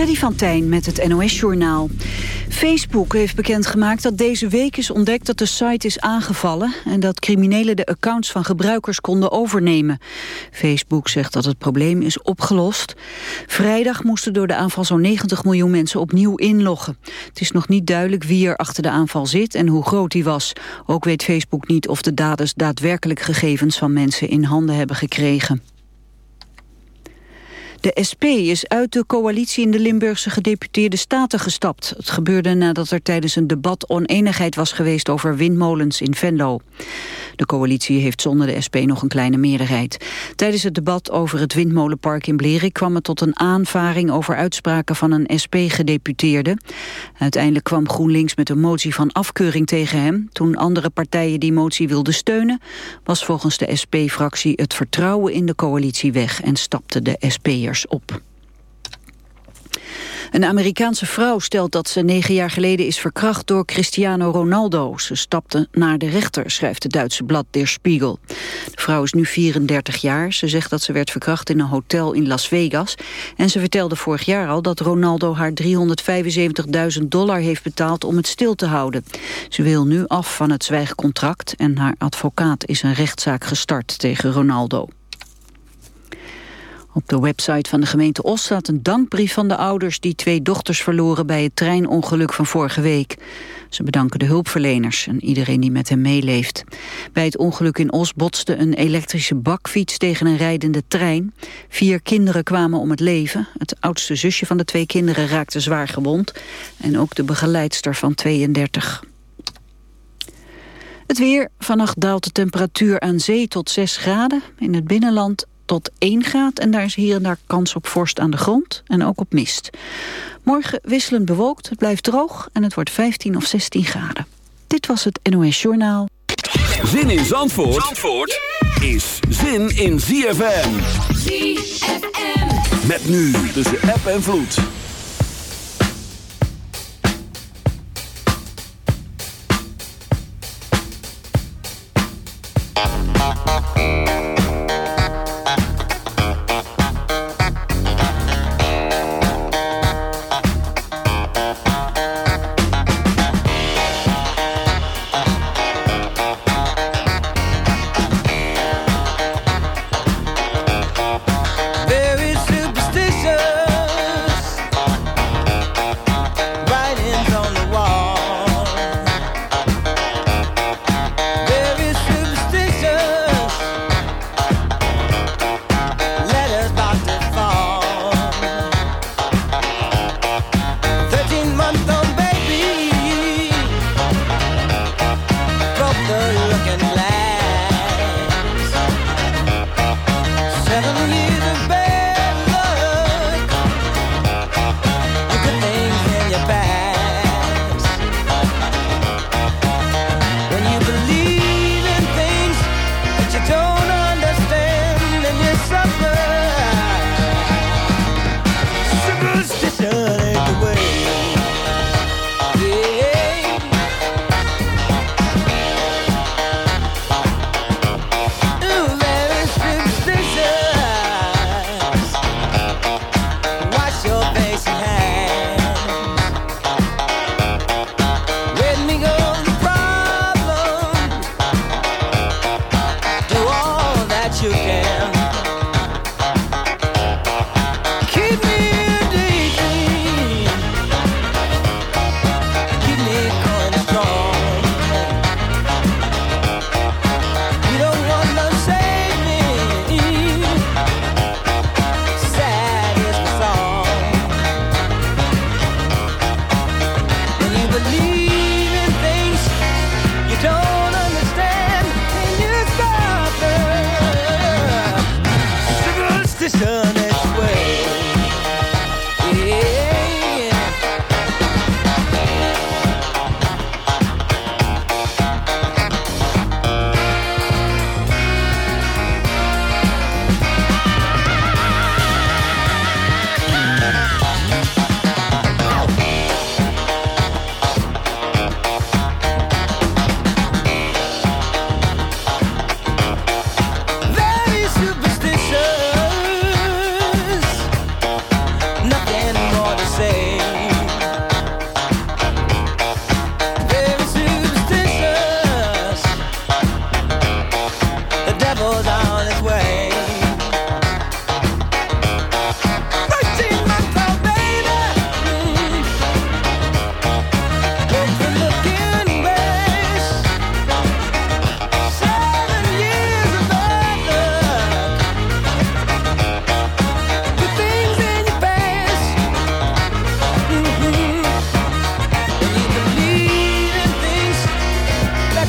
Freddy van Tijn met het NOS-journaal. Facebook heeft bekendgemaakt dat deze week is ontdekt dat de site is aangevallen... en dat criminelen de accounts van gebruikers konden overnemen. Facebook zegt dat het probleem is opgelost. Vrijdag moesten door de aanval zo'n 90 miljoen mensen opnieuw inloggen. Het is nog niet duidelijk wie er achter de aanval zit en hoe groot die was. Ook weet Facebook niet of de daders daadwerkelijk gegevens van mensen in handen hebben gekregen. De SP is uit de coalitie in de Limburgse gedeputeerde staten gestapt. Het gebeurde nadat er tijdens een debat oneenigheid was geweest over windmolens in Venlo. De coalitie heeft zonder de SP nog een kleine meerderheid. Tijdens het debat over het windmolenpark in Blerik kwam het tot een aanvaring over uitspraken van een SP-gedeputeerde. Uiteindelijk kwam GroenLinks met een motie van afkeuring tegen hem. Toen andere partijen die motie wilden steunen, was volgens de SP-fractie het vertrouwen in de coalitie weg en stapte de Op. Een Amerikaanse vrouw stelt dat ze negen jaar geleden is verkracht door Cristiano Ronaldo. Ze stapte naar de rechter, schrijft het Duitse blad Der Spiegel. De vrouw is nu 34 jaar. Ze zegt dat ze werd verkracht in een hotel in Las Vegas. En ze vertelde vorig jaar al dat Ronaldo haar 375.000 dollar heeft betaald om het stil te houden. Ze wil nu af van het zwijgcontract en haar advocaat is een rechtszaak gestart tegen Ronaldo. Op de website van de gemeente Os staat een dankbrief van de ouders... die twee dochters verloren bij het treinongeluk van vorige week. Ze bedanken de hulpverleners en iedereen die met hen meeleeft. Bij het ongeluk in Os botste een elektrische bakfiets tegen een rijdende trein. Vier kinderen kwamen om het leven. Het oudste zusje van de twee kinderen raakte zwaar gewond. En ook de begeleidster van 32. Het weer. Vannacht daalt de temperatuur aan zee tot 6 graden. In het binnenland tot 1 graad. En daar is hier en daar kans op vorst aan de grond en ook op mist. Morgen wisselend bewolkt, het blijft droog en het wordt 15 of 16 graden. Dit was het NOS Journaal. Zin in Zandvoort, Zandvoort is zin in ZFM. ZFM. Met nu tussen app en vloed.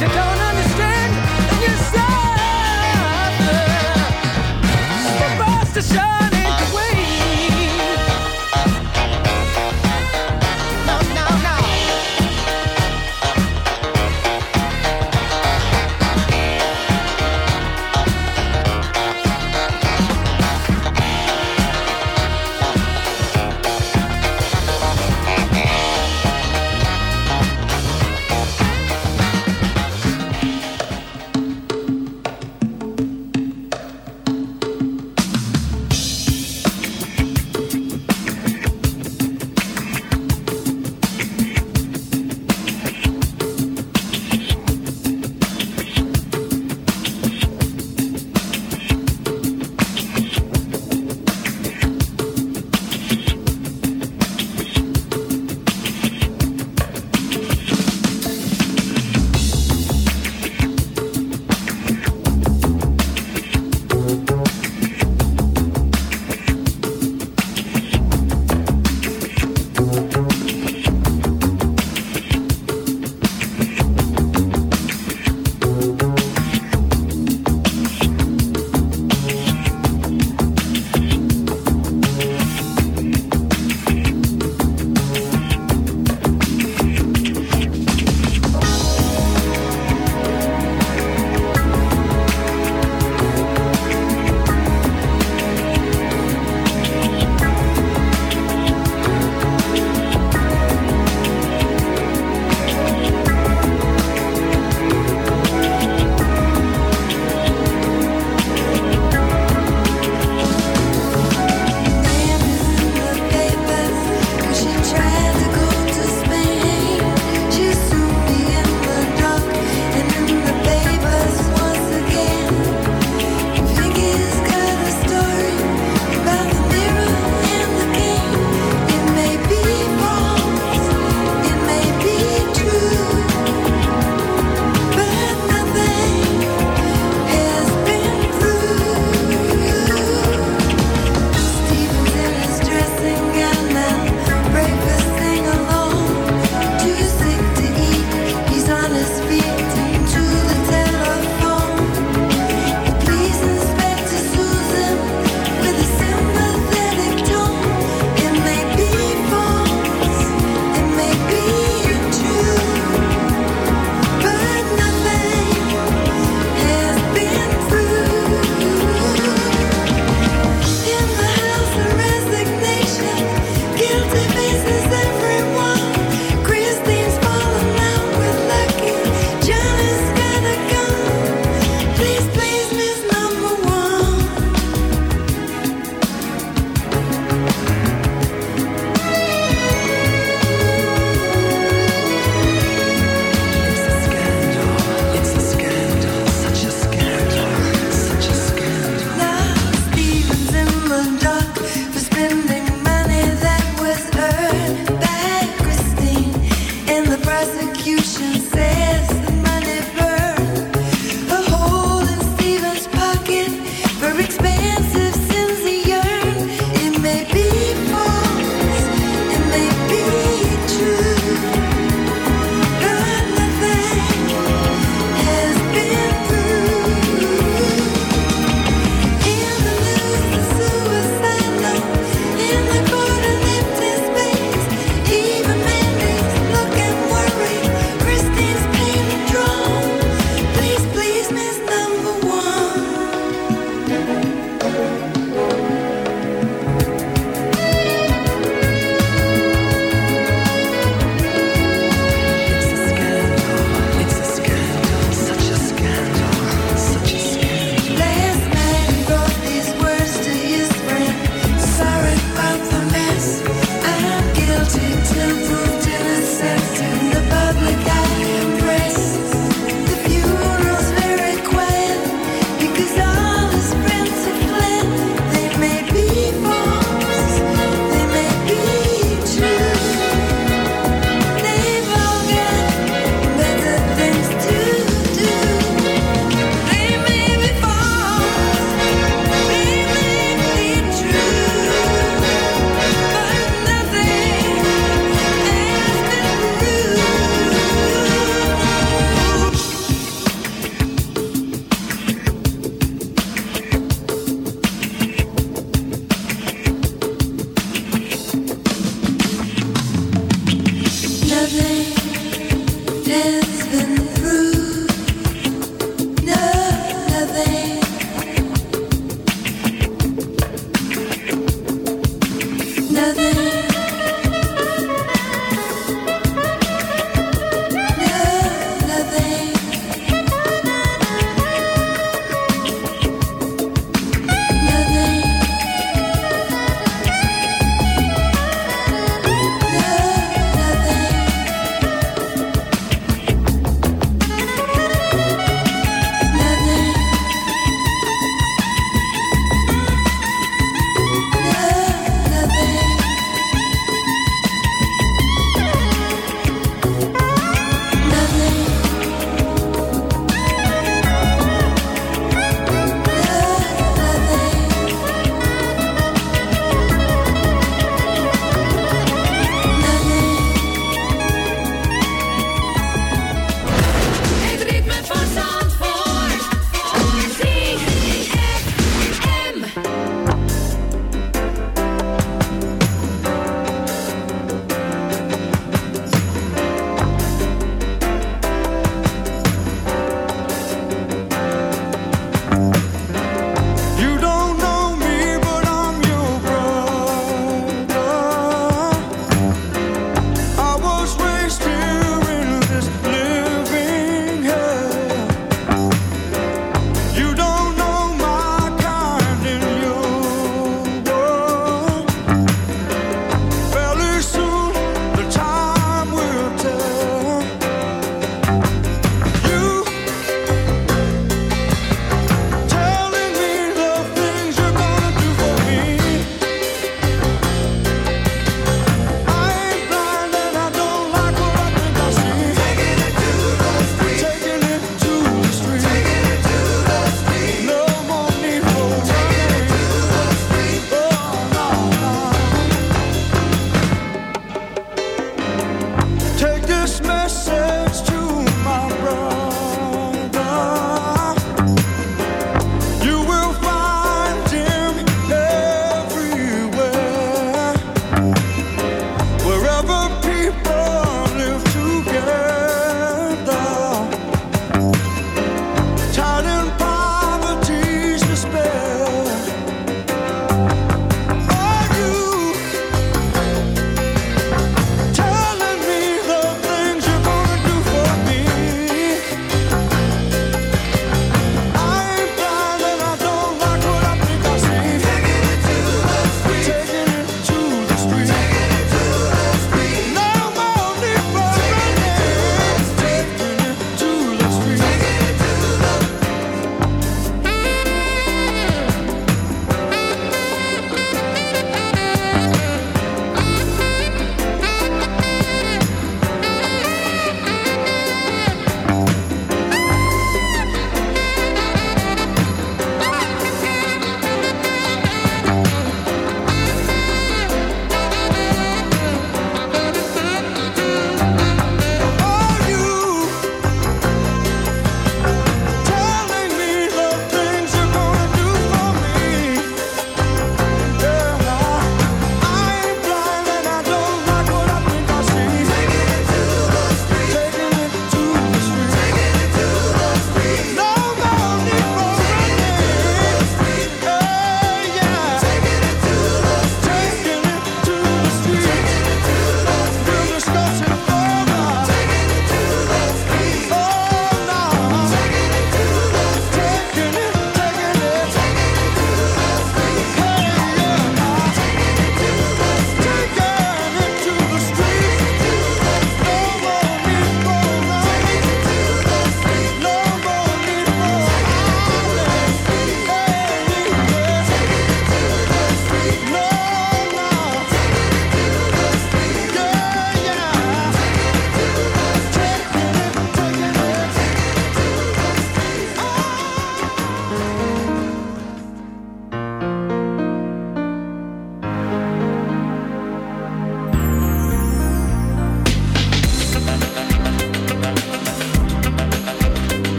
you don't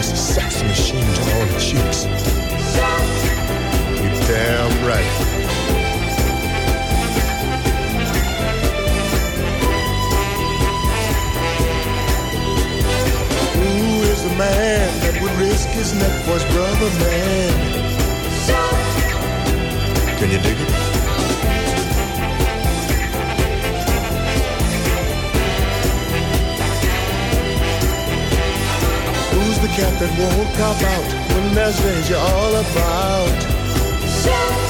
Cause the sex machine's all the chicks. You damn right. Who is the man that would risk his neck for his brother man. Can you dig it? that won't cop out when there's danger all about. Shout.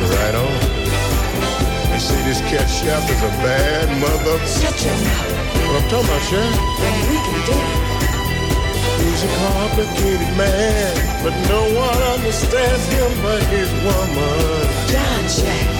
Right on. You see, this cat Shaft is a bad mother. Shut your mouth. What I'm talking about, Shaft? Then we can do it. He's a complicated man, but no one understands him but his woman. John Jack.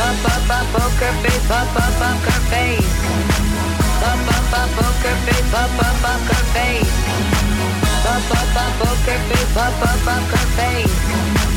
up, up her poker face. Up, up, up face. Up, poker face. Up, face. Up, face.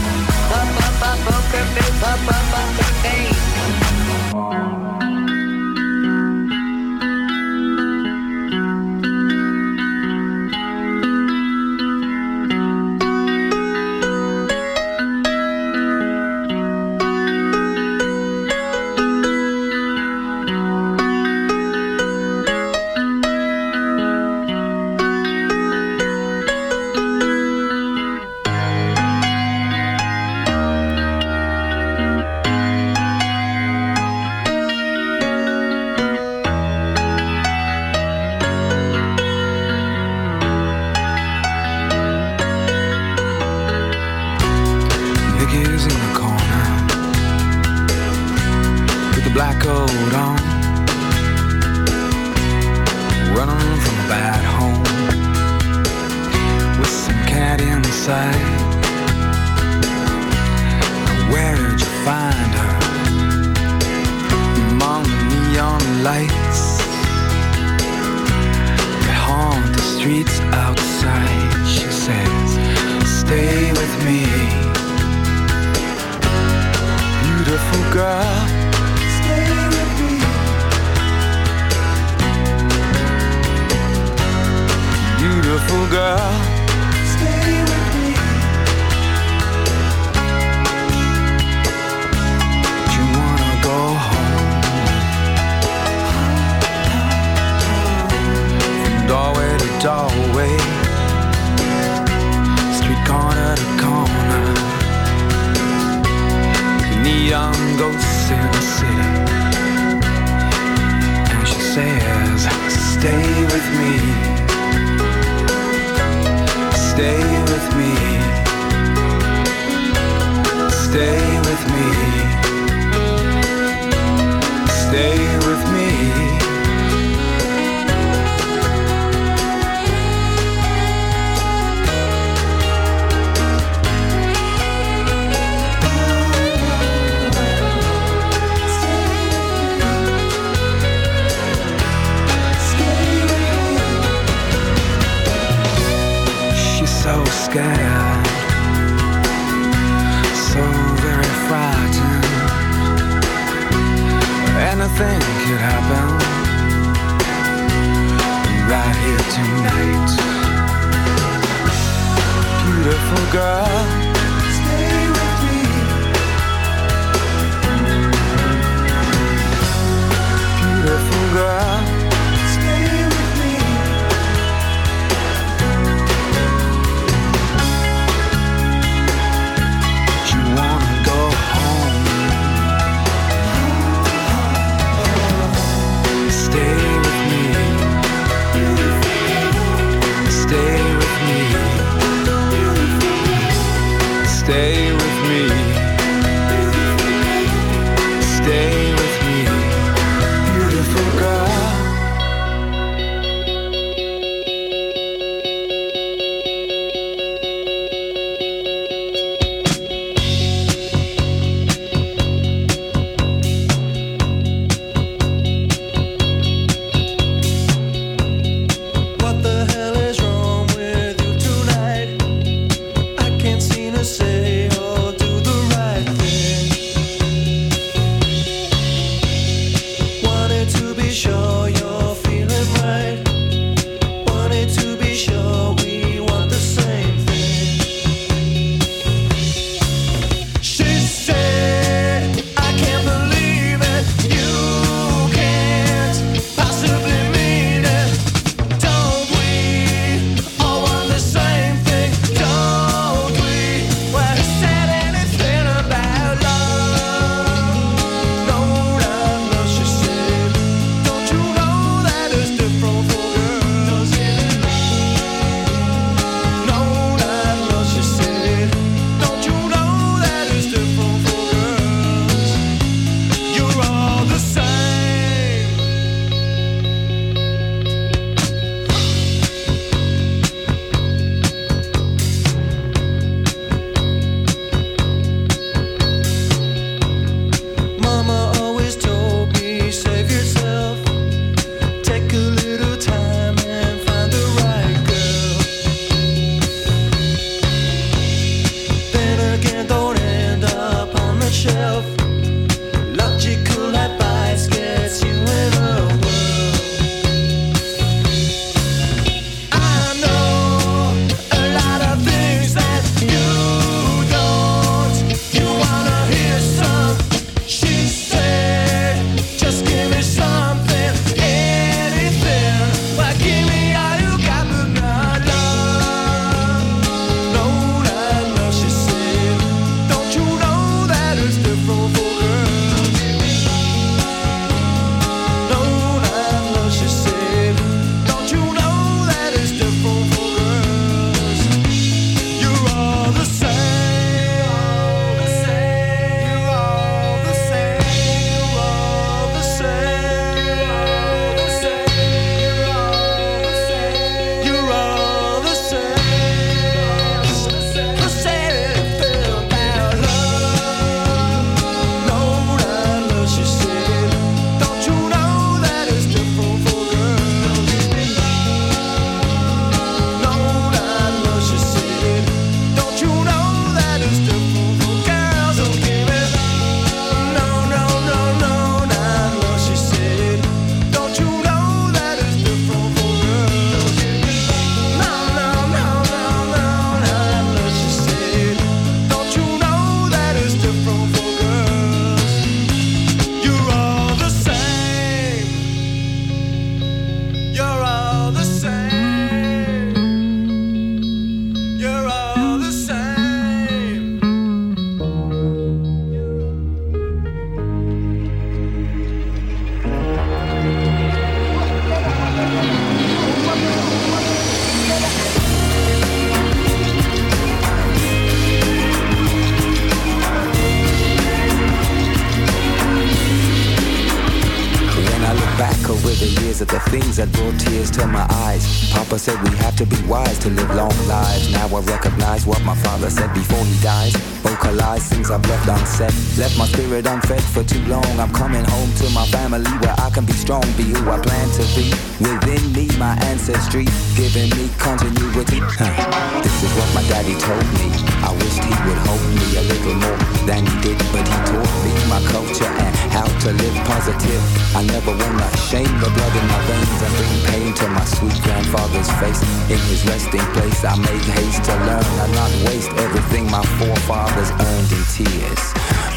But he taught me my culture and how to live positive. I never wanna shame the blood in my veins and bring pain to my sweet grandfather's face. In his resting place, I make haste to learn and not waste everything my forefathers earned in tears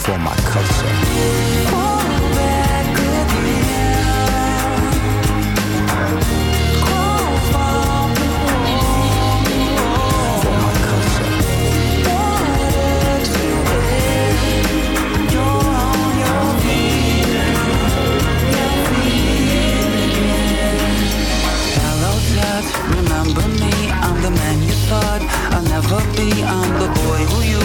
for my culture. Remember me? I'm the man you thought I'll never be. I'm the boy who you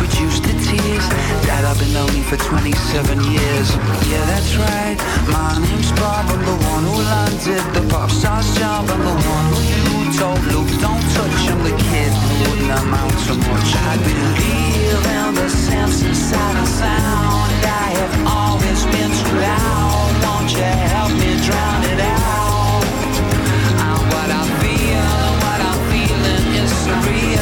reduced to tears. Dad, I've been lonely for 27 years. Yeah, that's right. My name's Bob. I'm the one who landed the pop star's job. I'm the one who you told Luke, don't touch. I'm the kid who wouldn't amount to much. I believe in the sense inside of sound. I have always been too loud. Won't you help me drown it out? Feeling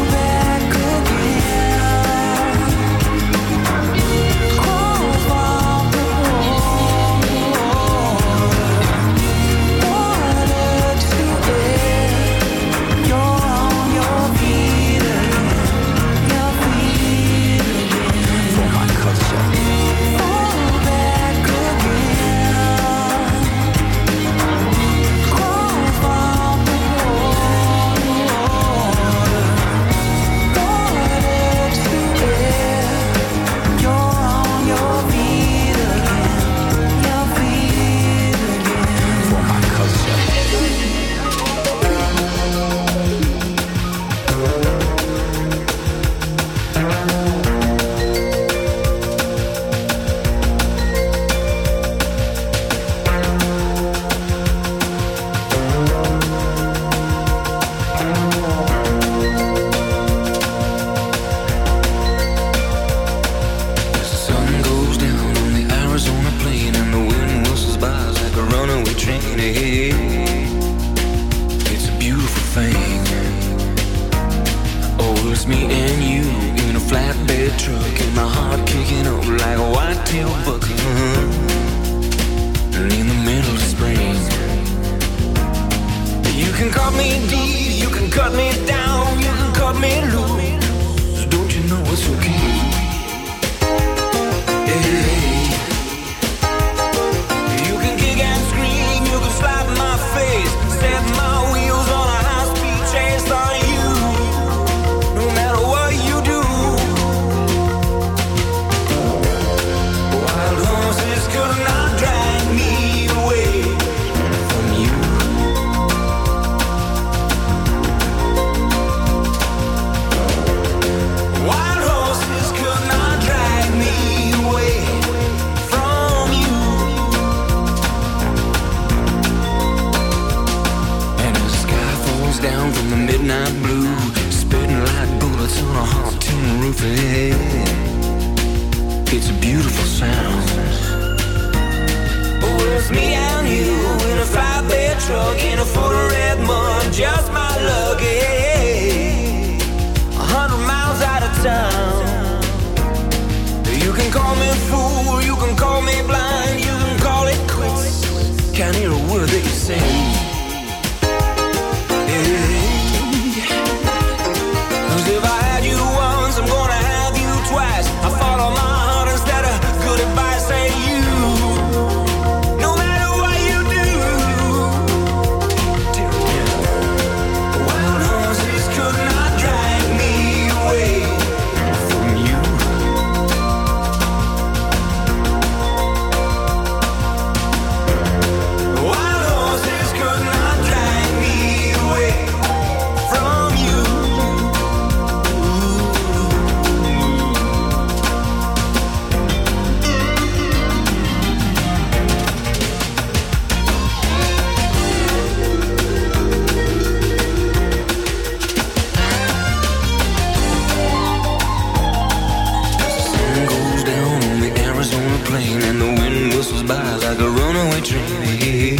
By like a runaway train.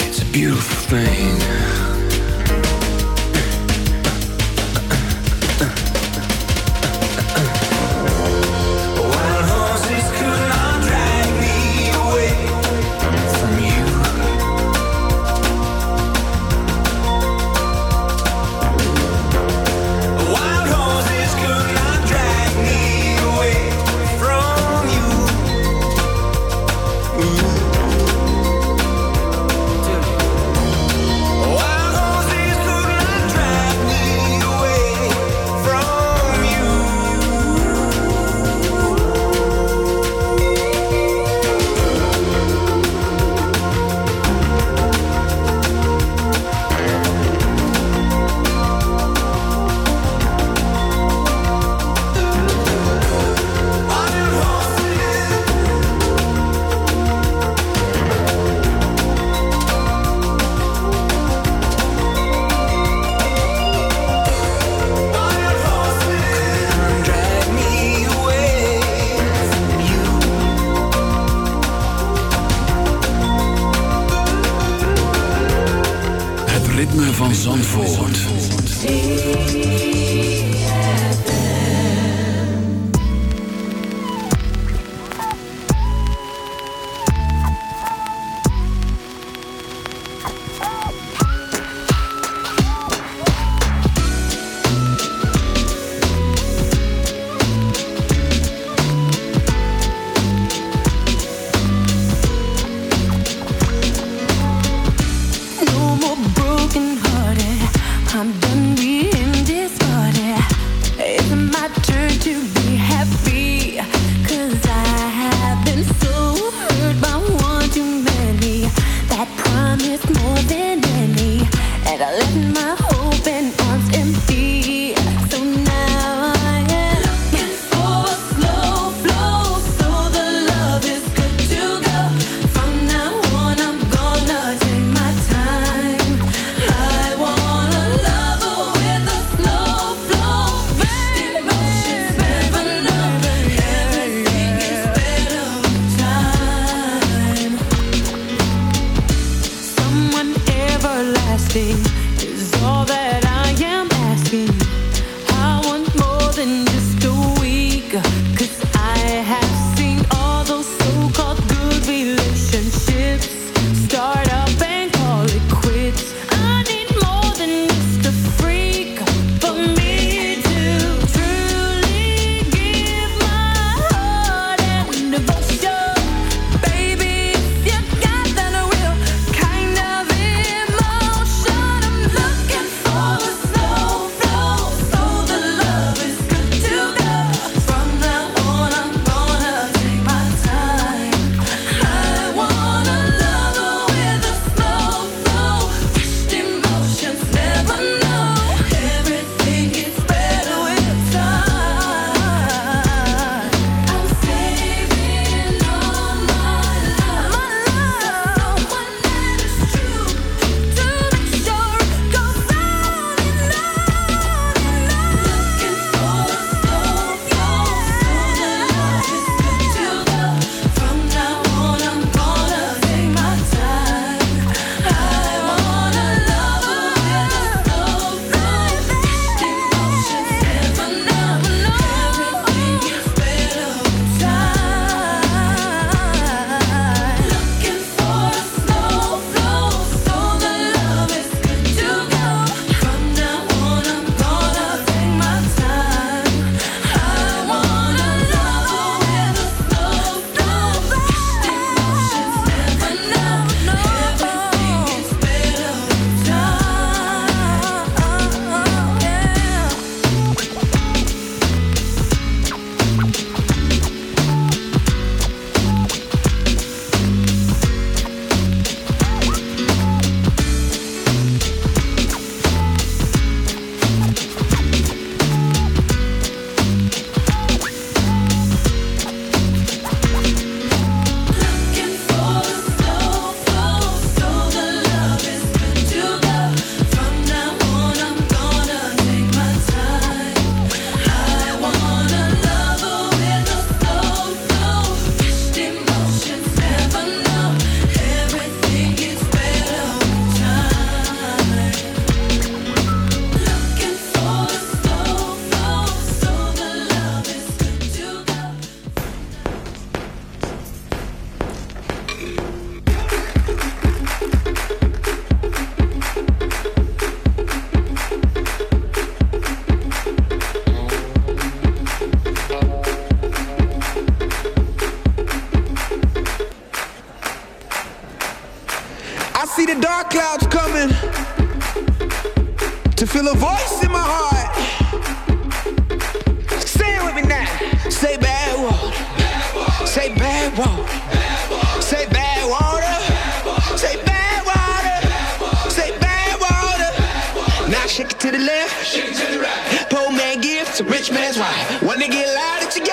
It's a beautiful thing. clouds coming to feel a voice in my heart. Say it with me now. Say bad water. Bad water. Say bad water. Bad water. Say bad water. Say bad water. Say bad water. Now shake it to the left. Shake it to the right. Poor man gives to rich man's wife. When they get loud, that you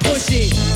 push it.